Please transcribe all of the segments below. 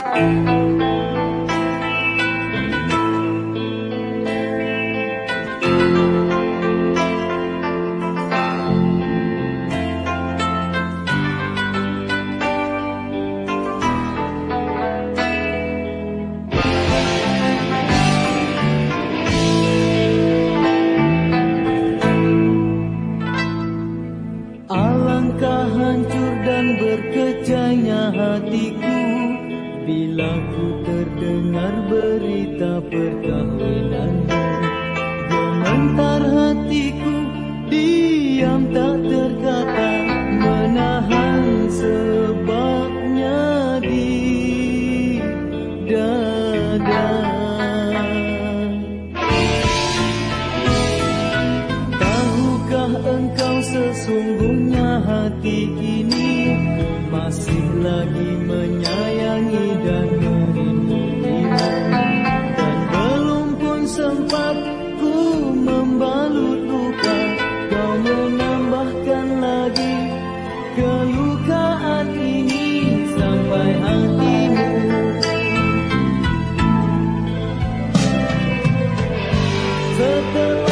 Alangkah hancur dan berkecahnya hatiku. Telah ku terdengar berita pertahananmu Gementar hatiku, diam tak terkata Menahan sebabnya di dada. Tahukah engkau sesungguhnya hati ini the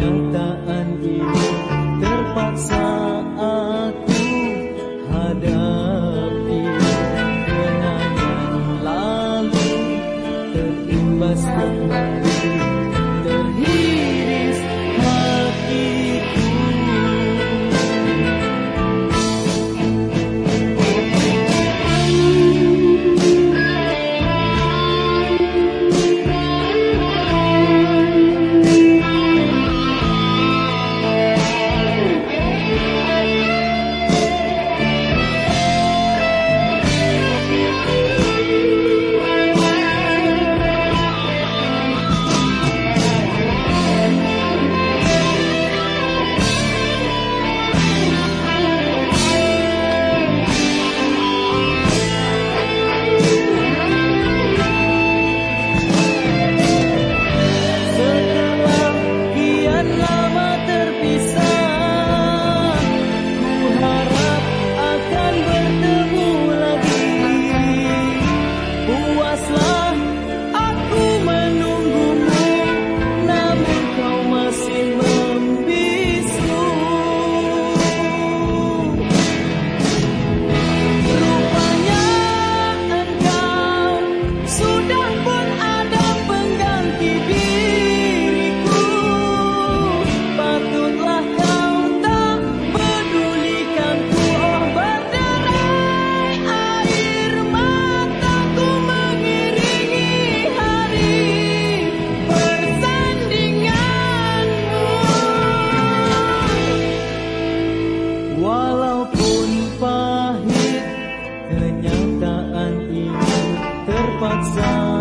kenyataan you. hadapi lalu terimbas Walaupun pahit kenyataan ini terpaksa.